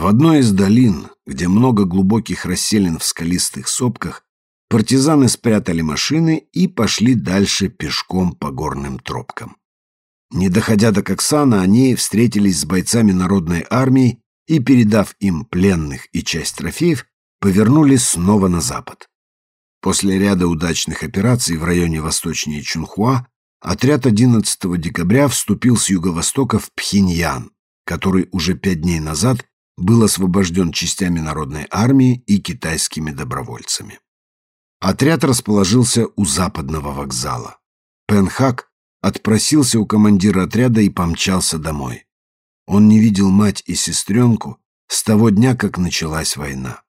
В одной из долин, где много глубоких расселин в скалистых сопках, партизаны спрятали машины и пошли дальше пешком по горным тропкам. Не доходя до Коксана, они встретились с бойцами народной армии и, передав им пленных и часть трофеев, повернулись снова на запад. После ряда удачных операций в районе восточнее Чунхуа отряд 11 декабря вступил с юго-востока в Пхеньян, который уже пять дней назад был освобожден частями народной армии и китайскими добровольцами. Отряд расположился у западного вокзала. Пенхак отпросился у командира отряда и помчался домой. Он не видел мать и сестренку с того дня, как началась война.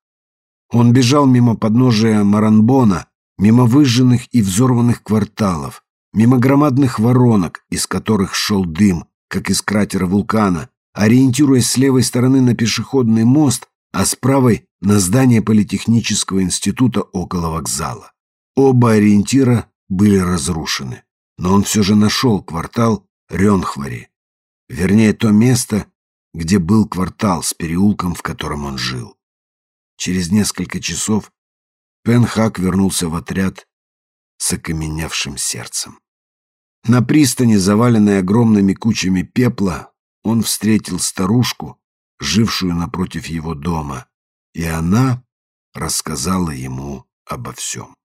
Он бежал мимо подножия Маранбона, мимо выжженных и взорванных кварталов, мимо громадных воронок, из которых шел дым, как из кратера вулкана, ориентируясь с левой стороны на пешеходный мост, а с правой — на здание Политехнического института около вокзала. Оба ориентира были разрушены, но он все же нашел квартал Ренхвари, вернее, то место, где был квартал с переулком, в котором он жил. Через несколько часов Пенхак вернулся в отряд с окаменевшим сердцем. На пристани, заваленной огромными кучами пепла, он встретил старушку, жившую напротив его дома, и она рассказала ему обо всем.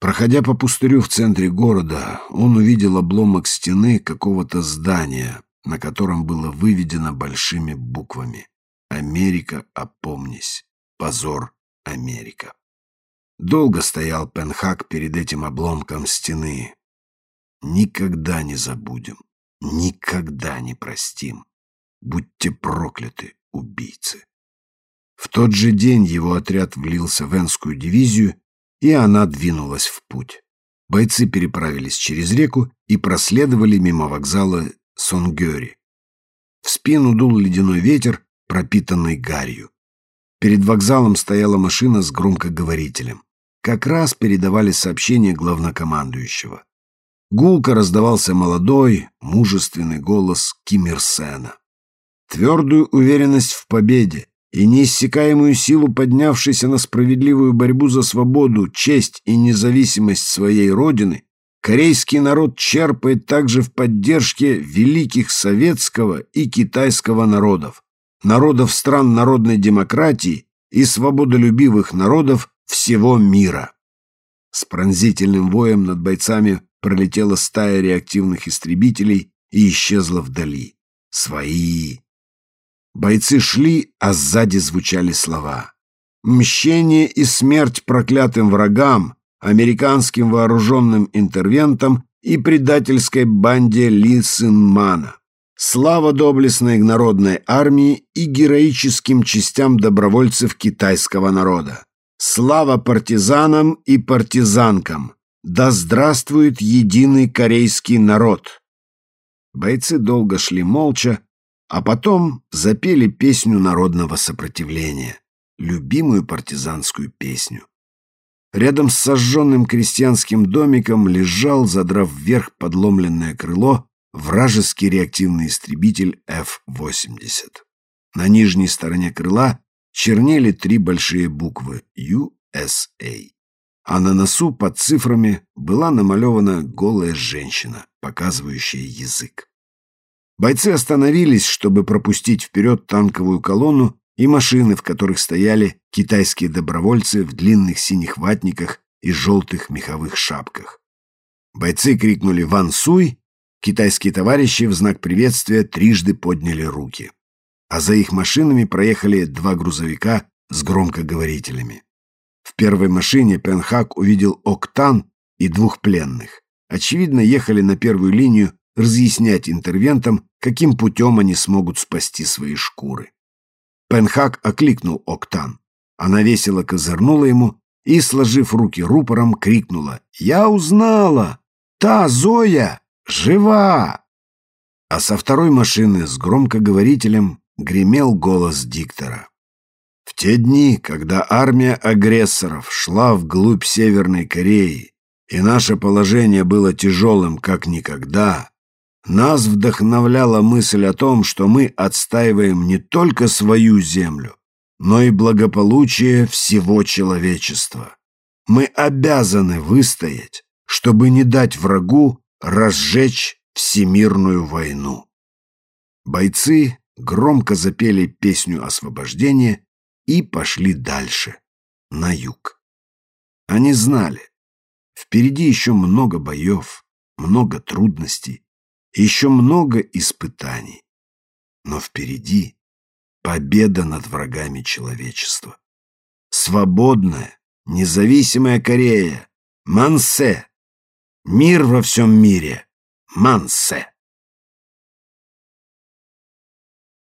Проходя по пустырю в центре города, он увидел обломок стены какого-то здания, на котором было выведено большими буквами «Америка, опомнись! Позор Америка. Долго стоял Пенхак перед этим обломком стены. Никогда не забудем, никогда не простим. Будьте прокляты, убийцы. В тот же день его отряд влился в Энскую дивизию, и она двинулась в путь. Бойцы переправились через реку и проследовали мимо вокзала Сонгёри. В спину дул ледяной ветер, пропитанный гарью. Перед вокзалом стояла машина с громкоговорителем. Как раз передавали сообщение главнокомандующего. Гулко раздавался молодой, мужественный голос Ким Ир Сена. Твердую уверенность в победе и неиссякаемую силу поднявшейся на справедливую борьбу за свободу, честь и независимость своей родины, корейский народ черпает также в поддержке великих советского и китайского народов народов стран народной демократии и свободолюбивых народов всего мира. С пронзительным воем над бойцами пролетела стая реактивных истребителей и исчезла вдали. Свои. Бойцы шли, а сзади звучали слова. «Мщение и смерть проклятым врагам, американским вооруженным интервентам и предательской банде Ли Сынмана. Слава доблестной народной армии и героическим частям добровольцев китайского народа. Слава партизанам и партизанкам. Да здравствует единый корейский народ. Бойцы долго шли молча, а потом запели песню народного сопротивления, любимую партизанскую песню. Рядом с сожженным крестьянским домиком лежал, задрав вверх подломленное крыло, вражеский реактивный истребитель F-80. На нижней стороне крыла чернели три большие буквы USA, а на носу под цифрами была намалевана голая женщина, показывающая язык. Бойцы остановились, чтобы пропустить вперед танковую колонну и машины, в которых стояли китайские добровольцы в длинных синих ватниках и желтых меховых шапках. Бойцы крикнули «Ван Суй!» Китайские товарищи в знак приветствия трижды подняли руки. А за их машинами проехали два грузовика с громкоговорителями. В первой машине Пенхак увидел Октан и двух пленных. Очевидно, ехали на первую линию разъяснять интервентам, каким путем они смогут спасти свои шкуры. Пенхак окликнул Октан. Она весело козырнула ему и, сложив руки рупором, крикнула «Я узнала! Та Зоя!» Жива!» А со второй машины с громкоговорителем гремел голос диктора. В те дни, когда армия агрессоров шла вглубь Северной Кореи, и наше положение было тяжелым как никогда, Нас вдохновляла мысль о том, что мы отстаиваем не только свою землю, но и благополучие всего человечества. Мы обязаны выстоять, чтобы не дать врагу разжечь всемирную войну. Бойцы громко запели песню освобождения и пошли дальше, на юг. Они знали, впереди еще много боев, много трудностей, еще много испытаний. Но впереди победа над врагами человечества. Свободная, независимая Корея. Мансе. Мир во всем мире. Мансе.